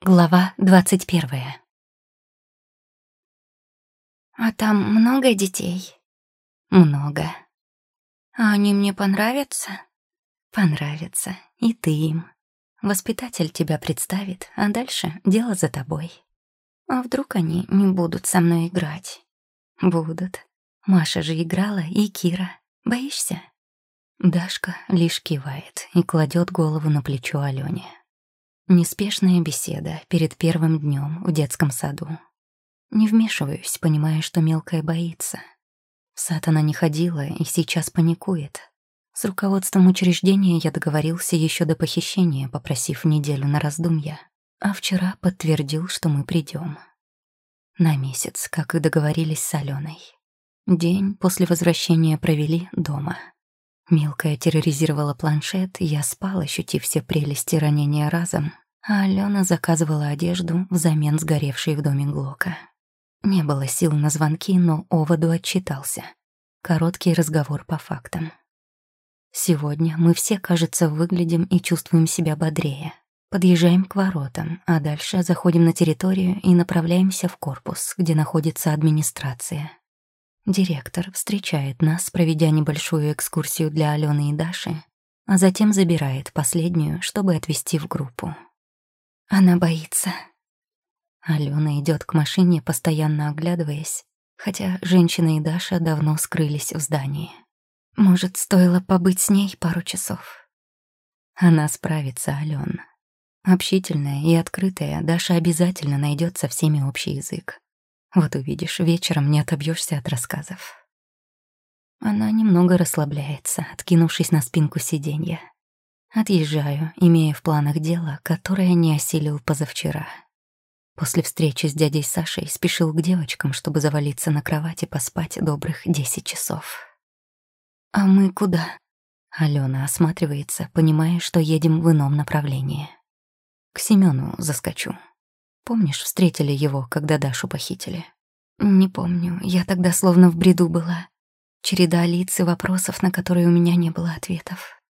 Глава двадцать первая. «А там много детей?» «Много. А они мне понравятся?» «Понравятся. И ты им. Воспитатель тебя представит, а дальше дело за тобой». «А вдруг они не будут со мной играть?» «Будут. Маша же играла, и Кира. Боишься?» Дашка лишь кивает и кладет голову на плечо Алёне. Неспешная беседа перед первым днем в детском саду. Не вмешиваюсь, понимая, что мелкая боится. В сад она не ходила и сейчас паникует. С руководством учреждения я договорился еще до похищения, попросив неделю на раздумья, а вчера подтвердил, что мы придем. На месяц, как и договорились с Аленой. День после возвращения провели дома — Мелкая терроризировала планшет, я спал, ощутив все прелести ранения разом, а Алена заказывала одежду взамен сгоревшей в доме Глока. Не было сил на звонки, но оводу отчитался. Короткий разговор по фактам. Сегодня мы все, кажется, выглядим и чувствуем себя бодрее. Подъезжаем к воротам, а дальше заходим на территорию и направляемся в корпус, где находится администрация. Директор встречает нас, проведя небольшую экскурсию для Алены и Даши, а затем забирает последнюю, чтобы отвезти в группу. Она боится. Алена идет к машине, постоянно оглядываясь, хотя женщина и Даша давно скрылись в здании. Может, стоило побыть с ней пару часов? Она справится, Алена. Общительная и открытая, Даша обязательно найдет со всеми общий язык. Вот увидишь, вечером не отобьешься от рассказов. Она немного расслабляется, откинувшись на спинку сиденья. Отъезжаю, имея в планах дело, которое не осилил позавчера. После встречи с дядей Сашей спешил к девочкам, чтобы завалиться на кровать и поспать добрых десять часов. «А мы куда?» Алена осматривается, понимая, что едем в ином направлении. К Семену заскочу. Помнишь, встретили его, когда Дашу похитили? Не помню, я тогда словно в бреду была. Череда лиц и вопросов, на которые у меня не было ответов.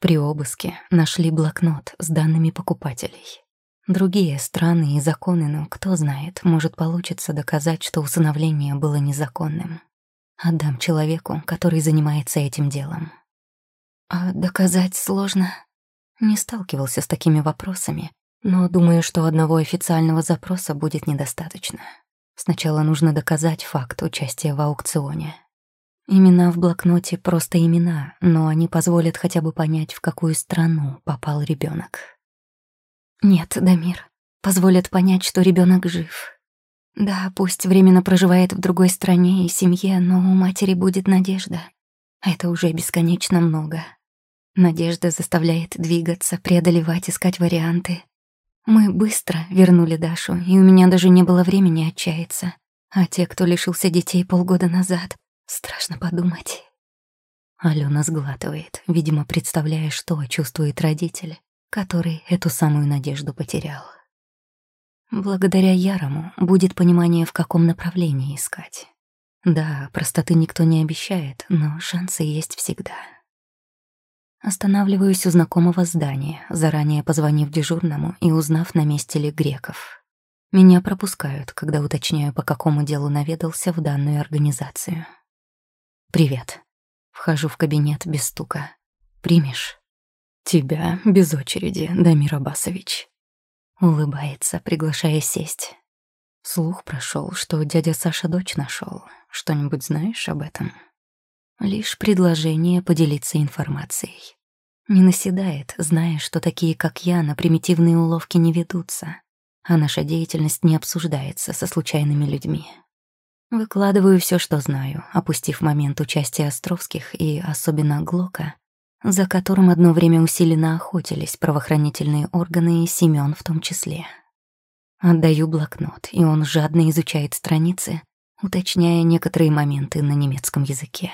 При обыске нашли блокнот с данными покупателей. Другие страны и законы, но кто знает, может получится доказать, что усыновление было незаконным. Отдам человеку, который занимается этим делом. А доказать сложно. Не сталкивался с такими вопросами, но думаю, что одного официального запроса будет недостаточно. Сначала нужно доказать факт участия в аукционе. Имена в блокноте просто имена, но они позволят хотя бы понять, в какую страну попал ребенок. Нет, Дамир, позволят понять, что ребенок жив. Да, пусть временно проживает в другой стране и семье, но у матери будет надежда. Это уже бесконечно много. Надежда заставляет двигаться, преодолевать, искать варианты. Мы быстро вернули Дашу, и у меня даже не было времени отчаяться. А те, кто лишился детей полгода назад, страшно подумать. Алена сглатывает, видимо, представляя, что чувствует родитель, который эту самую надежду потерял. Благодаря Ярому будет понимание, в каком направлении искать. Да, простоты никто не обещает, но шансы есть всегда. Останавливаюсь у знакомого здания, заранее позвонив дежурному и узнав, на месте ли Греков. Меня пропускают, когда уточняю, по какому делу наведался в данную организацию. «Привет». Вхожу в кабинет без стука. «Примешь?» «Тебя без очереди, Дамир Абасович». Улыбается, приглашая сесть. Слух прошел, что дядя Саша дочь нашел. Что-нибудь знаешь об этом? Лишь предложение поделиться информацией. Не наседает, зная, что такие, как я, на примитивные уловки не ведутся, а наша деятельность не обсуждается со случайными людьми. Выкладываю все, что знаю, опустив момент участия Островских и особенно Глока, за которым одно время усиленно охотились правоохранительные органы и Семён в том числе. Отдаю блокнот, и он жадно изучает страницы, уточняя некоторые моменты на немецком языке.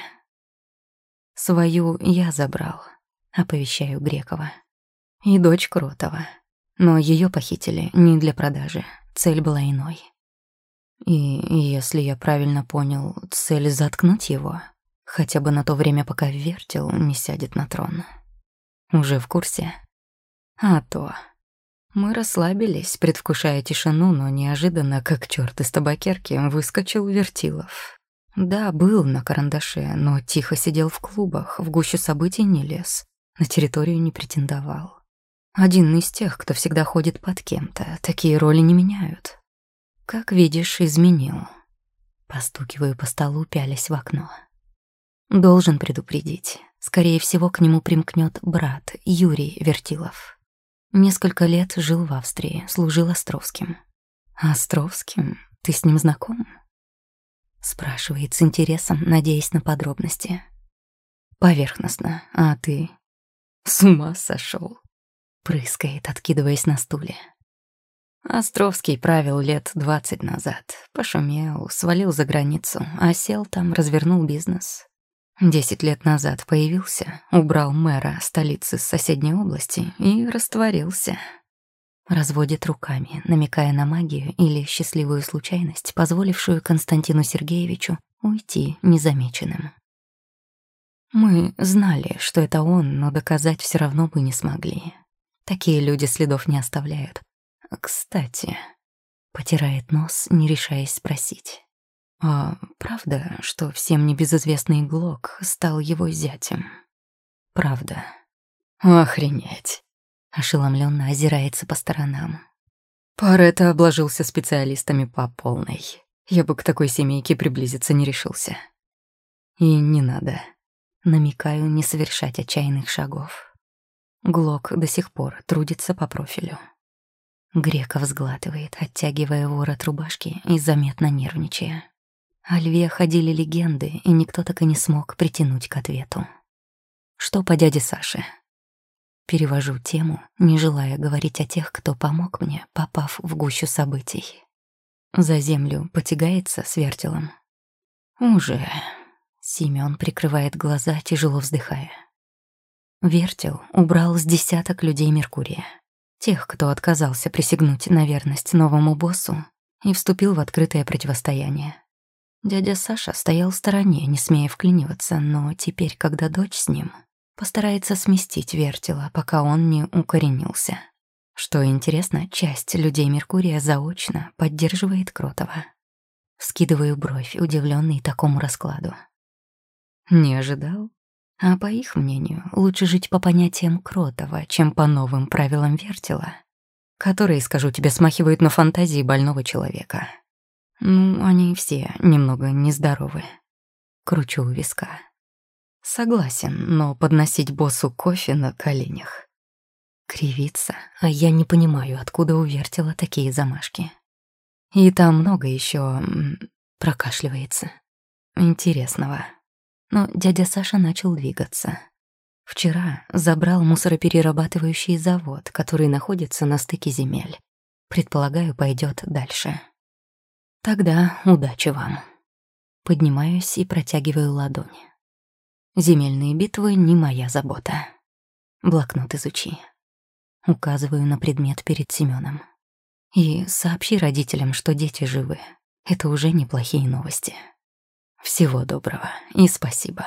Свою я забрал, оповещаю Грекова. И дочь Кротова. Но ее похитили не для продажи, цель была иной. И, если я правильно понял, цель заткнуть его, хотя бы на то время, пока Вертел не сядет на трон. Уже в курсе? А то. Мы расслабились, предвкушая тишину, но неожиданно, как черт из табакерки, выскочил Вертилов. Да, был на карандаше, но тихо сидел в клубах, в гуще событий не лез, на территорию не претендовал. Один из тех, кто всегда ходит под кем-то, такие роли не меняют. Как видишь, изменил. Постукиваю по столу, пялясь в окно. Должен предупредить. Скорее всего, к нему примкнет брат Юрий Вертилов. Несколько лет жил в Австрии, служил Островским. Островским? Ты с ним знаком? Спрашивает с интересом, надеясь на подробности. Поверхностно. А ты? С ума сошел. Прыскает, откидываясь на стуле. Островский правил лет двадцать назад. Пошумел, свалил за границу, а сел там, развернул бизнес. Десять лет назад появился, убрал мэра столицы с соседней области и растворился. Разводит руками, намекая на магию или счастливую случайность, позволившую Константину Сергеевичу уйти незамеченным. Мы знали, что это он, но доказать все равно бы не смогли. Такие люди следов не оставляют. Кстати, потирает нос, не решаясь спросить. А правда, что всем небезызвестный Глок стал его зятем? Правда. Охренеть. Ошеломленно озирается по сторонам. Паретто обложился специалистами по полной. Я бы к такой семейке приблизиться не решился. И не надо. Намекаю не совершать отчаянных шагов. Глок до сих пор трудится по профилю. Греков сглатывает, оттягивая ворот рубашки и заметно нервничая. О льве ходили легенды, и никто так и не смог притянуть к ответу. Что по дяде Саше? Перевожу тему, не желая говорить о тех, кто помог мне, попав в гущу событий. За землю потягается с вертелом. Уже. Семён прикрывает глаза, тяжело вздыхая. Вертел убрал с десяток людей Меркурия. Тех, кто отказался присягнуть на верность новому боссу и вступил в открытое противостояние. Дядя Саша стоял в стороне, не смея вклиниваться, но теперь, когда дочь с ним, постарается сместить вертела, пока он не укоренился. Что интересно, часть людей Меркурия заочно поддерживает Кротова. Скидываю бровь, удивленный такому раскладу. Не ожидал? А по их мнению, лучше жить по понятиям Кротова, чем по новым правилам вертела, которые, скажу тебе, смахивают на фантазии больного человека. Ну, они все немного нездоровы. Кручу у виска. Согласен, но подносить боссу кофе на коленях. Кривится, а я не понимаю, откуда у вертела такие замашки. И там много еще прокашливается. Интересного. Но дядя Саша начал двигаться. Вчера забрал мусороперерабатывающий завод, который находится на стыке земель. Предполагаю, пойдет дальше. Тогда удачи вам. Поднимаюсь и протягиваю ладонь. Земельные битвы не моя забота. Блокнот изучи. Указываю на предмет перед Семеном. И сообщи родителям, что дети живы. Это уже неплохие новости. Всего доброго и спасибо.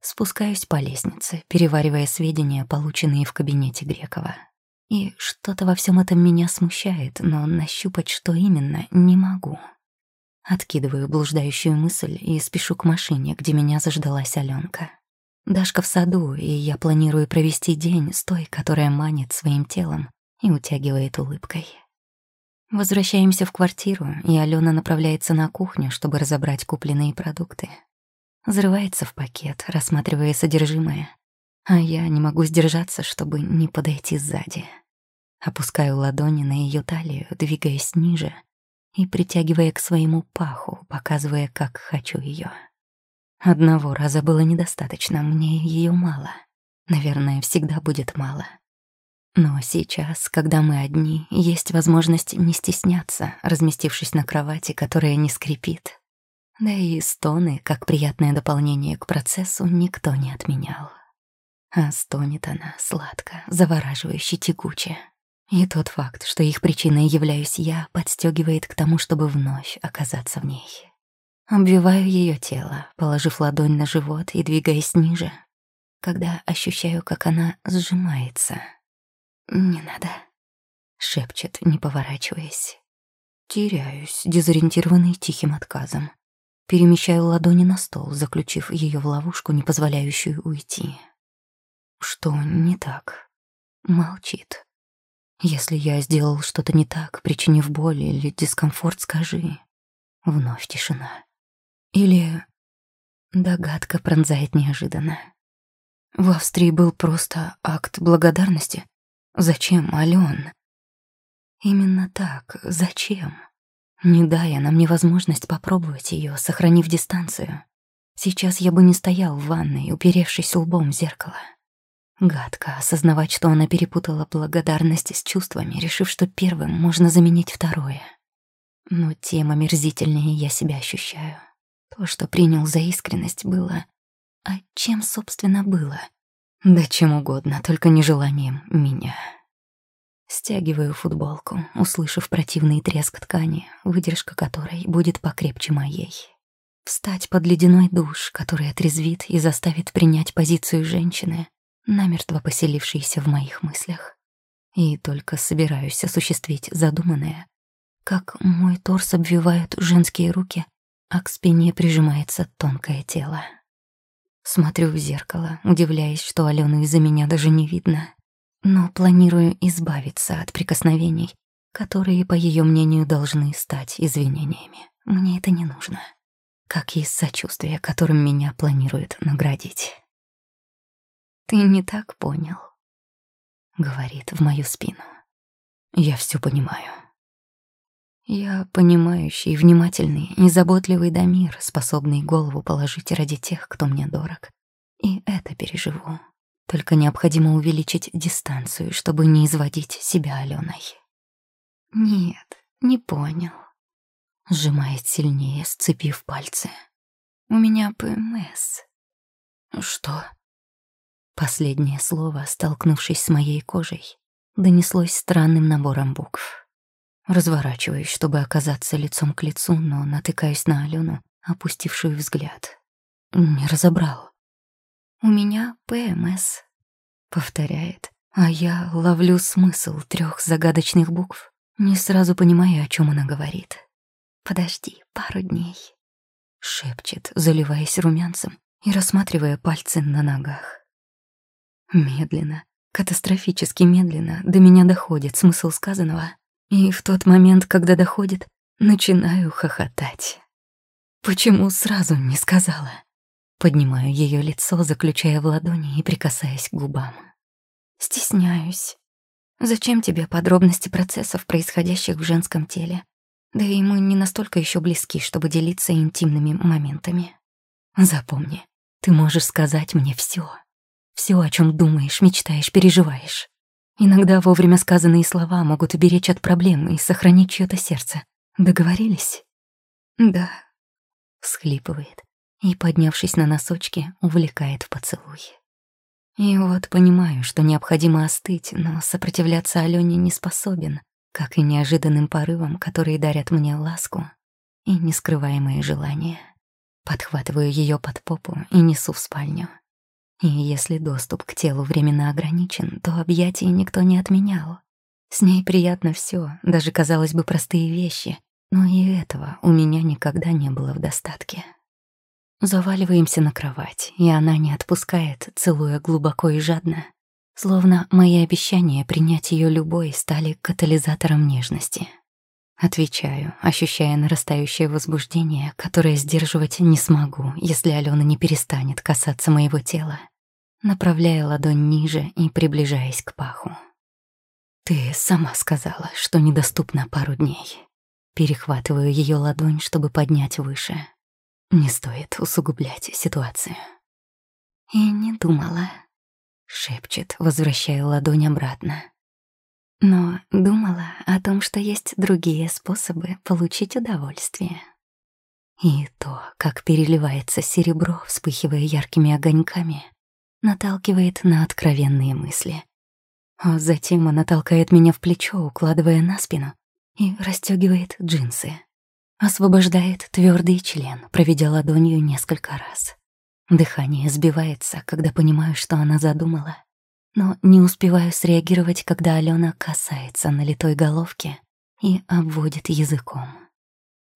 Спускаюсь по лестнице, переваривая сведения, полученные в кабинете Грекова. И что-то во всем этом меня смущает, но нащупать, что именно, не могу. Откидываю блуждающую мысль и спешу к машине, где меня заждалась Аленка. Дашка в саду, и я планирую провести день с той, которая манит своим телом и утягивает улыбкой. Возвращаемся в квартиру, и Алена направляется на кухню, чтобы разобрать купленные продукты. Взрывается в пакет, рассматривая содержимое, а я не могу сдержаться, чтобы не подойти сзади. Опускаю ладони на ее талию, двигаясь ниже и притягивая к своему паху, показывая, как хочу ее. Одного раза было недостаточно, мне ее мало. Наверное, всегда будет мало. Но сейчас, когда мы одни, есть возможность не стесняться, разместившись на кровати, которая не скрипит. Да и стоны, как приятное дополнение к процессу, никто не отменял. А стонет она сладко, завораживающе тягуче. И тот факт, что их причиной являюсь я, подстегивает к тому, чтобы вновь оказаться в ней. Обвиваю ее тело, положив ладонь на живот и двигаясь ниже, когда ощущаю, как она сжимается — «Не надо», шепчет, не поворачиваясь. Теряюсь, дезориентированный тихим отказом. Перемещаю ладони на стол, заключив ее в ловушку, не позволяющую уйти. Что не так? Молчит. Если я сделал что-то не так, причинив боль или дискомфорт, скажи. Вновь тишина. Или догадка пронзает неожиданно. В Австрии был просто акт благодарности. Зачем, Ален? Именно так. Зачем? Не дай она мне возможность попробовать ее, сохранив дистанцию. Сейчас я бы не стоял в ванной, уперевшись лбом в зеркало. Гадко осознавать, что она перепутала благодарность с чувствами, решив, что первым можно заменить второе. Но тем омерзительнее я себя ощущаю. То, что принял за искренность, было... А чем, собственно, было? Да чем угодно, только нежеланием меня. Стягиваю футболку, услышав противный треск ткани, выдержка которой будет покрепче моей. Встать под ледяной душ, который отрезвит и заставит принять позицию женщины, намертво поселившейся в моих мыслях. И только собираюсь осуществить задуманное, как мой торс обвивают женские руки, а к спине прижимается тонкое тело. Смотрю в зеркало, удивляясь, что Алену из-за меня даже не видно но планирую избавиться от прикосновений, которые, по ее мнению, должны стать извинениями. Мне это не нужно. Как и сочувствие, которым меня планируют наградить. «Ты не так понял», — говорит в мою спину. «Я все понимаю». Я понимающий, внимательный и заботливый Дамир, способный голову положить ради тех, кто мне дорог. И это переживу. Только необходимо увеличить дистанцию, чтобы не изводить себя Аленой. Нет, не понял. Сжимает сильнее, сцепив пальцы. У меня ПМС. Что? Последнее слово, столкнувшись с моей кожей, донеслось странным набором букв. Разворачиваюсь, чтобы оказаться лицом к лицу, но натыкаюсь на Алену, опустившую взгляд. Не разобрал. «У меня ПМС», — повторяет, а я ловлю смысл трех загадочных букв, не сразу понимая, о чем она говорит. «Подожди пару дней», — шепчет, заливаясь румянцем и рассматривая пальцы на ногах. Медленно, катастрофически медленно до меня доходит смысл сказанного, и в тот момент, когда доходит, начинаю хохотать. Почему сразу не сказала? Поднимаю ее лицо, заключая в ладони и прикасаясь к губам. Стесняюсь. Зачем тебе подробности процессов, происходящих в женском теле? Да и мы не настолько еще близки, чтобы делиться интимными моментами. Запомни, ты можешь сказать мне все, все, о чем думаешь, мечтаешь, переживаешь. Иногда вовремя сказанные слова могут уберечь от проблем и сохранить чьё-то сердце. Договорились? Да, всхлипывает и, поднявшись на носочки, увлекает в поцелуй. И вот понимаю, что необходимо остыть, но сопротивляться Алёне не способен, как и неожиданным порывам, которые дарят мне ласку и нескрываемые желания. Подхватываю её под попу и несу в спальню. И если доступ к телу временно ограничен, то объятий никто не отменял. С ней приятно всё, даже, казалось бы, простые вещи, но и этого у меня никогда не было в достатке. Заваливаемся на кровать, и она не отпускает, целуя глубоко и жадно. Словно мои обещания принять ее любой стали катализатором нежности. Отвечаю, ощущая нарастающее возбуждение, которое сдерживать не смогу, если Алена не перестанет касаться моего тела, направляя ладонь ниже и приближаясь к паху. «Ты сама сказала, что недоступна пару дней». Перехватываю ее ладонь, чтобы поднять выше. Не стоит усугублять ситуацию. И не думала, шепчет, возвращая ладонь обратно. Но думала о том, что есть другие способы получить удовольствие. И то, как переливается серебро, вспыхивая яркими огоньками, наталкивает на откровенные мысли. А затем она толкает меня в плечо, укладывая на спину, и расстегивает джинсы. Освобождает твердый член, проведя ладонью несколько раз. Дыхание сбивается, когда понимаю, что она задумала. Но не успеваю среагировать, когда Алена касается налитой головки и обводит языком.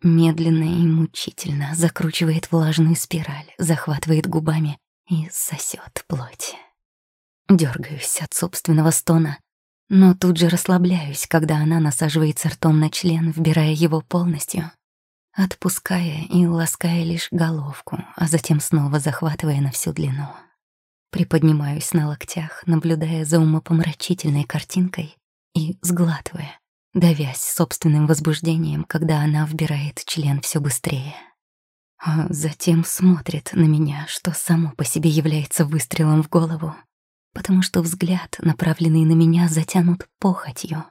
Медленно и мучительно закручивает влажную спираль, захватывает губами и сосет плоть. Дергаюсь от собственного стона, но тут же расслабляюсь, когда она насаживается ртом на член, вбирая его полностью, отпуская и лаская лишь головку, а затем снова захватывая на всю длину. Приподнимаюсь на локтях, наблюдая за умопомрачительной картинкой и сглатывая, давясь собственным возбуждением, когда она вбирает член все быстрее. А затем смотрит на меня, что само по себе является выстрелом в голову, потому что взгляд, направленный на меня, затянут похотью.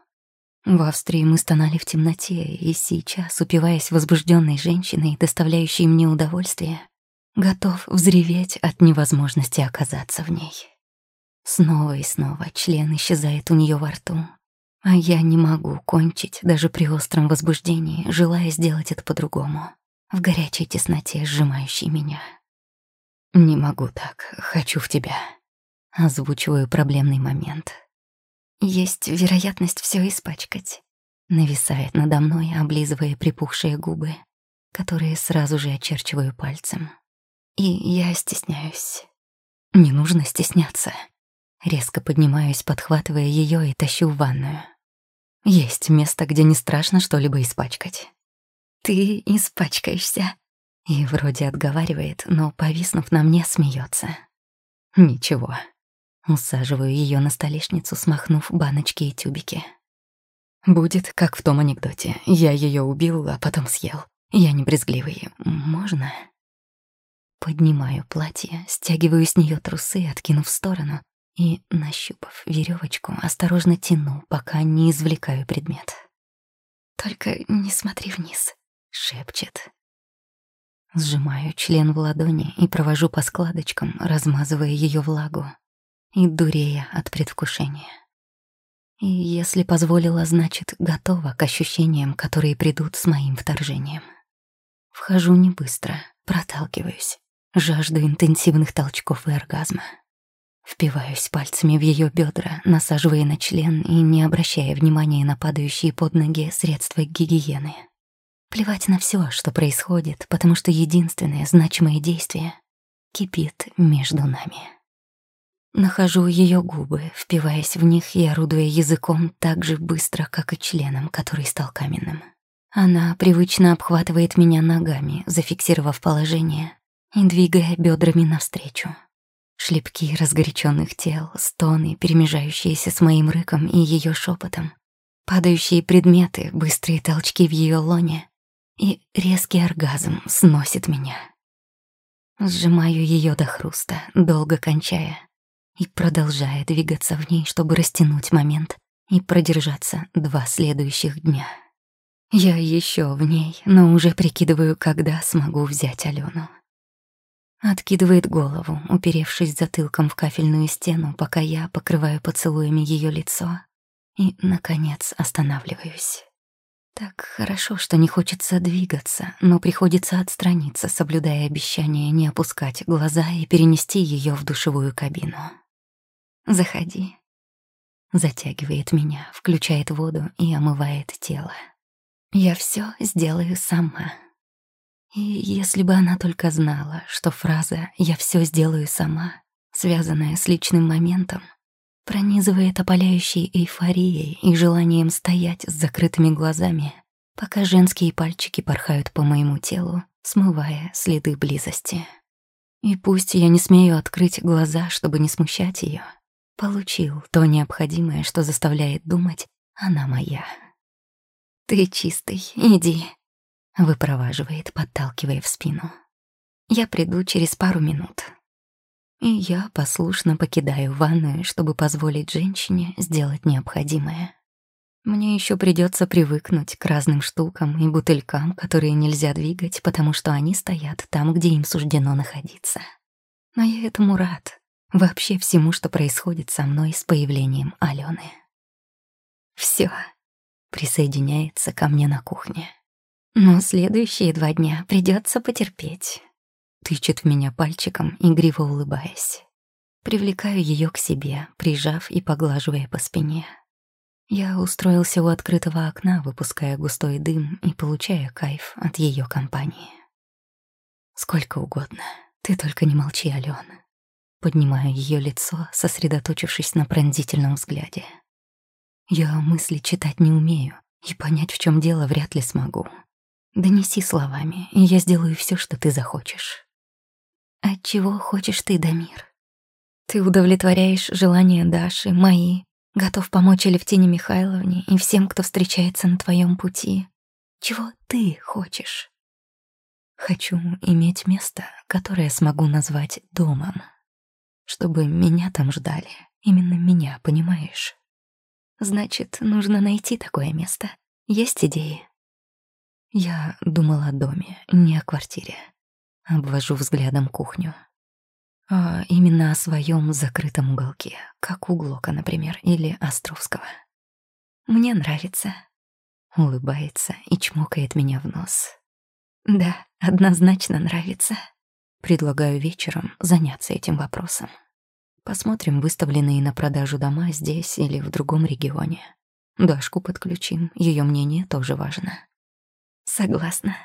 В Австрии мы стонали в темноте, и сейчас, упиваясь возбужденной женщиной, доставляющей мне удовольствие, готов взреветь от невозможности оказаться в ней. Снова и снова член исчезает у нее во рту, а я не могу кончить даже при остром возбуждении, желая сделать это по-другому, в горячей тесноте, сжимающей меня. «Не могу так, хочу в тебя», — озвучиваю проблемный момент — есть вероятность все испачкать. Нависает надо мной, облизывая припухшие губы, которые сразу же очерчиваю пальцем. И я стесняюсь. Не нужно стесняться. Резко поднимаюсь, подхватывая ее и тащу в ванную. Есть место, где не страшно что-либо испачкать. Ты испачкаешься. И вроде отговаривает, но, повиснув на мне, смеется. Ничего. Усаживаю ее на столешницу, смахнув баночки и тюбики. Будет, как в том анекдоте. Я ее убил, а потом съел. Я не брезгливый. Можно? Поднимаю платье, стягиваю с нее трусы, откинув в сторону, и, нащупав веревочку, осторожно тяну, пока не извлекаю предмет. «Только не смотри вниз», — шепчет. Сжимаю член в ладони и провожу по складочкам, размазывая ее влагу и дурея от предвкушения. И если позволила, значит, готова к ощущениям, которые придут с моим вторжением. Вхожу не быстро, проталкиваюсь, жажду интенсивных толчков и оргазма. Впиваюсь пальцами в ее бедра, насаживая на член и не обращая внимания на падающие под ноги средства гигиены. Плевать на все, что происходит, потому что единственное значимое действие кипит между нами. Нахожу ее губы, впиваясь в них и орудуя языком так же быстро, как и членом, который стал каменным. Она привычно обхватывает меня ногами, зафиксировав положение и двигая бедрами навстречу. Шлепки разгоряченных тел, стоны, перемежающиеся с моим рыком и ее шепотом, падающие предметы, быстрые толчки в ее лоне и резкий оргазм сносит меня. Сжимаю ее до хруста, долго кончая, и продолжая двигаться в ней, чтобы растянуть момент и продержаться два следующих дня. Я еще в ней, но уже прикидываю, когда смогу взять Алену. Откидывает голову, уперевшись затылком в кафельную стену, пока я покрываю поцелуями ее лицо и, наконец, останавливаюсь. Так хорошо, что не хочется двигаться, но приходится отстраниться, соблюдая обещание не опускать глаза и перенести ее в душевую кабину. Заходи. Затягивает меня, включает воду и омывает тело. Я все сделаю сама. И если бы она только знала, что фраза «я все сделаю сама», связанная с личным моментом, пронизывает опаляющей эйфорией и желанием стоять с закрытыми глазами, пока женские пальчики порхают по моему телу, смывая следы близости. И пусть я не смею открыть глаза, чтобы не смущать ее, Получил то необходимое, что заставляет думать, она моя. «Ты чистый, иди», — выпроваживает, подталкивая в спину. «Я приду через пару минут». И я послушно покидаю ванную, чтобы позволить женщине сделать необходимое. Мне еще придется привыкнуть к разным штукам и бутылькам, которые нельзя двигать, потому что они стоят там, где им суждено находиться. Но я этому рад. Вообще всему, что происходит со мной с появлением Алены. Все присоединяется ко мне на кухне. Но следующие два дня придется потерпеть. Тычет в меня пальчиком, игриво улыбаясь. Привлекаю ее к себе, прижав и поглаживая по спине. Я устроился у открытого окна, выпуская густой дым и получая кайф от ее компании. Сколько угодно, ты только не молчи, Алена. Поднимаю ее лицо, сосредоточившись на пронзительном взгляде. Я мысли читать не умею, и понять, в чем дело, вряд ли смогу. Донеси словами, и я сделаю все, что ты захочешь. От чего хочешь ты, Дамир? Ты удовлетворяешь желания Даши, мои, готов помочь Алевтине Михайловне и всем, кто встречается на твоем пути. Чего ты хочешь? Хочу иметь место, которое смогу назвать домом. Чтобы меня там ждали. Именно меня, понимаешь? Значит, нужно найти такое место. Есть идеи? Я думала о доме, не о квартире. Обвожу взглядом кухню. А именно о своем закрытом уголке, как у Глока, например, или Островского. Мне нравится. Улыбается и чмокает меня в нос. Да, однозначно нравится. Предлагаю вечером заняться этим вопросом. Посмотрим выставленные на продажу дома здесь или в другом регионе. Дашку подключим, ее мнение тоже важно. Согласна.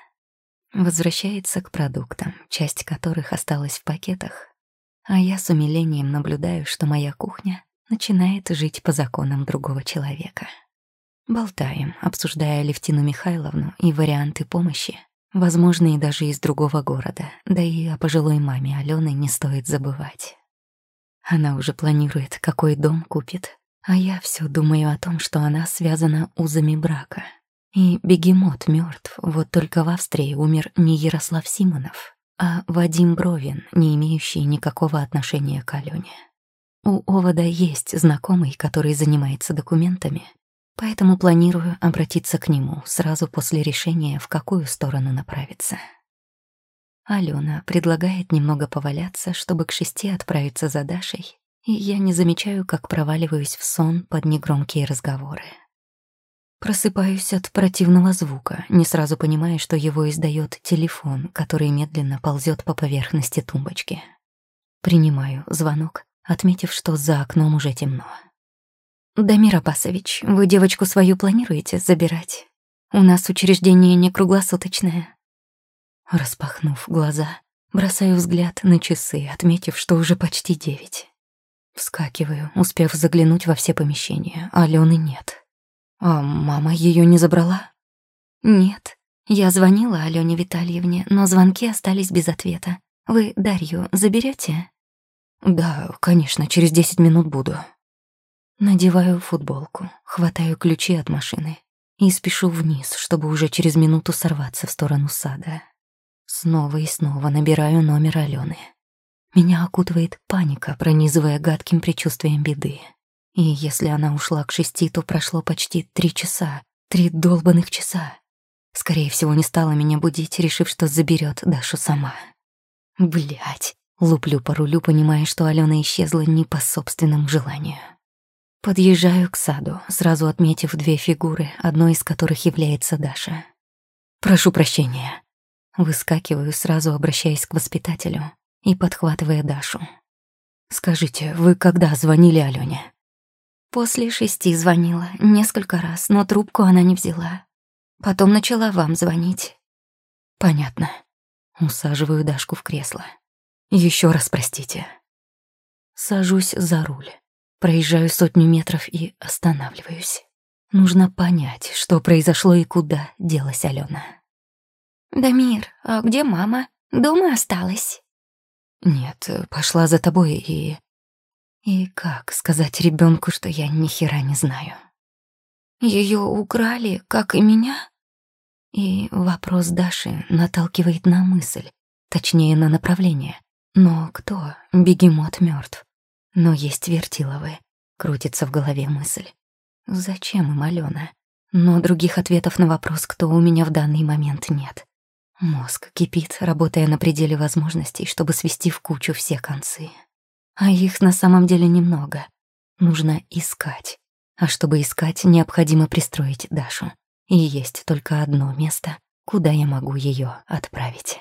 Возвращается к продуктам, часть которых осталась в пакетах, а я с умилением наблюдаю, что моя кухня начинает жить по законам другого человека. Болтаем, обсуждая Левтину Михайловну и варианты помощи, возможные даже из другого города, да и о пожилой маме Алены не стоит забывать. Она уже планирует, какой дом купит, а я все думаю о том, что она связана узами брака. И бегемот мертв, вот только в Австрии умер не Ярослав Симонов, а Вадим Бровин, не имеющий никакого отношения к Алене. У Овода есть знакомый, который занимается документами, поэтому планирую обратиться к нему сразу после решения, в какую сторону направиться. Алена предлагает немного поваляться, чтобы к шести отправиться за Дашей, и я не замечаю, как проваливаюсь в сон под негромкие разговоры. Просыпаюсь от противного звука, не сразу понимая, что его издает телефон, который медленно ползет по поверхности тумбочки. Принимаю звонок, отметив, что за окном уже темно. «Дамир Абасович, вы девочку свою планируете забирать? У нас учреждение не круглосуточное». Распахнув глаза, бросаю взгляд на часы, отметив, что уже почти девять. Вскакиваю, успев заглянуть во все помещения. Алены нет. А мама ее не забрала? Нет. Я звонила Алене Витальевне, но звонки остались без ответа. Вы Дарью заберете? Да, конечно, через десять минут буду. Надеваю футболку, хватаю ключи от машины и спешу вниз, чтобы уже через минуту сорваться в сторону сада. Снова и снова набираю номер Алены. Меня окутывает паника, пронизывая гадким предчувствием беды. И если она ушла к шести, то прошло почти три часа. Три долбанных часа. Скорее всего, не стала меня будить, решив, что заберет Дашу сама. Блять, луплю по рулю, понимая, что Алена исчезла не по собственному желанию. Подъезжаю к саду, сразу отметив две фигуры, одной из которых является Даша. «Прошу прощения». Выскакиваю, сразу обращаясь к воспитателю и подхватывая Дашу. «Скажите, вы когда звонили Алене?» После шести звонила несколько раз, но трубку она не взяла. Потом начала вам звонить. Понятно. Усаживаю Дашку в кресло. Еще раз простите. Сажусь за руль. Проезжаю сотню метров и останавливаюсь. Нужно понять, что произошло и куда делась Алена. «Дамир, а где мама? Дома осталась?» «Нет, пошла за тобой и...» И как сказать ребенку, что я ни хера не знаю? Ее украли, как и меня? И вопрос Даши наталкивает на мысль, точнее на направление. Но кто? Бегемот мертв. Но есть вертиловы. Крутится в голове мысль. Зачем им Алена? Но других ответов на вопрос, кто у меня в данный момент нет. Мозг кипит, работая на пределе возможностей, чтобы свести в кучу все концы. А их на самом деле немного. Нужно искать. А чтобы искать, необходимо пристроить Дашу. И есть только одно место, куда я могу ее отправить.